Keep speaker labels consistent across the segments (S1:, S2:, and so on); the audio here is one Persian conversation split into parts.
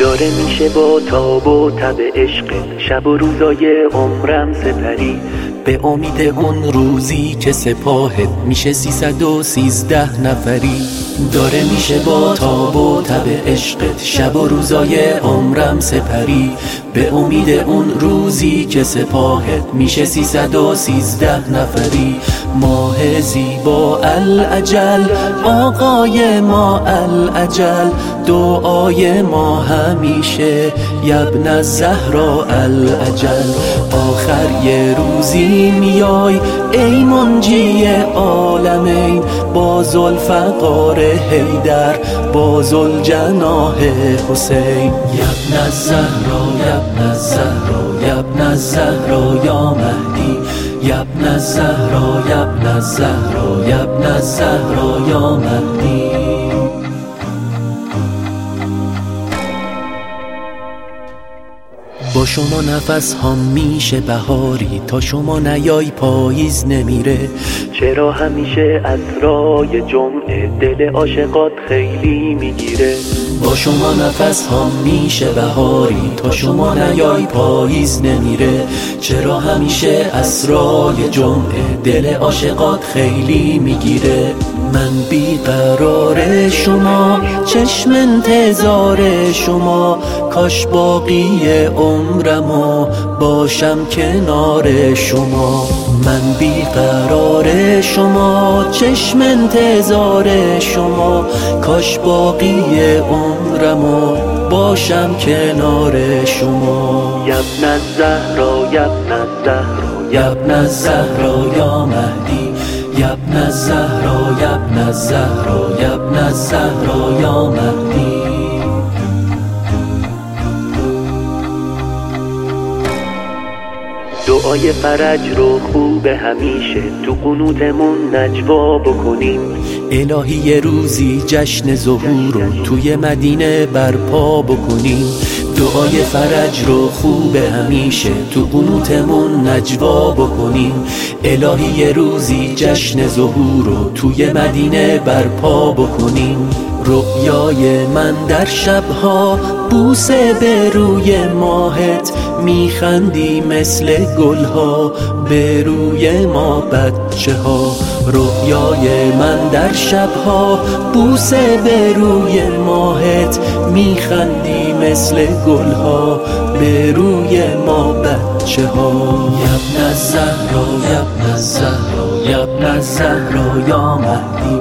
S1: داره میشه با تاب و تب عشقت شب و روزای عمرم سپری. به امید اون روزی که سپاهت میشه سیصد و سیزده نفری. داره میشه با تاب و تب عشقت شب و روزای عمرم سپری. به امید اون روزی که سپاهت میشه سیصد و سیزده نفری. ماه زیبا الاجل آقای ما الاجل دعای ما همیشه. یبن زهرا الاجل آخر یه روزی میای ای منجی عالمین با ذوالفقار حیدر با ذوالجناح حسین. یبن الزهرا یبن الزهرا یبن الزهرا یا مهدی. یبن الزهرا یبن الزهرا یبن الزهرا یا مهدی. با شما نفس ها میشه بهاری تا شما نیای پاییز نمیره. چرا همیشه اسرای جمعه دل عاشقات خیلی می‌گیره؟ با شما نفس ها میشه بهاری تا شما نیای پاییز نمیره. چرا همیشه اسرای جمعه دل عاشقات خیلی می‌گیره؟ من بیقرار شما چشم انتظار شما کاش باقی عمرمو باشم کنار شما. من بیقرار شما چشم انتظار شما کاش باقی عمرمو باشم کنار شما. یبن الزهرا یبن الزهرا یبن الزهرا یا مهدی. یبن الزهرا یبن الزهرا یبن الزهرا یا مهدی. دعای فرج رو خوب همیشه تو قنوتمون نجوا بکنیم. الهی روزی جشن ظهور رو توی مدینه برپا بکنیم. دعای فرج رو خوب همیشه تو قنوتمون نجوا بکنیم. الهی روزی جشن ظهور رو توی مدینه برپا بکنیم. رؤیای من در شبها بوسه به روی ماهت میخندی مثل گلها به روی ما بچه ها رؤیای من در شبها بوسه به روی ماهت میخندی مثل گلها به روی ما بچه ها یبن الزهرا یبن الزهرا یبن الزهرا یا مهدی.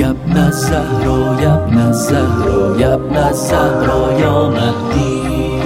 S1: یبن الزهرا یبن الزهرا یبن الزهرا یا مهدی.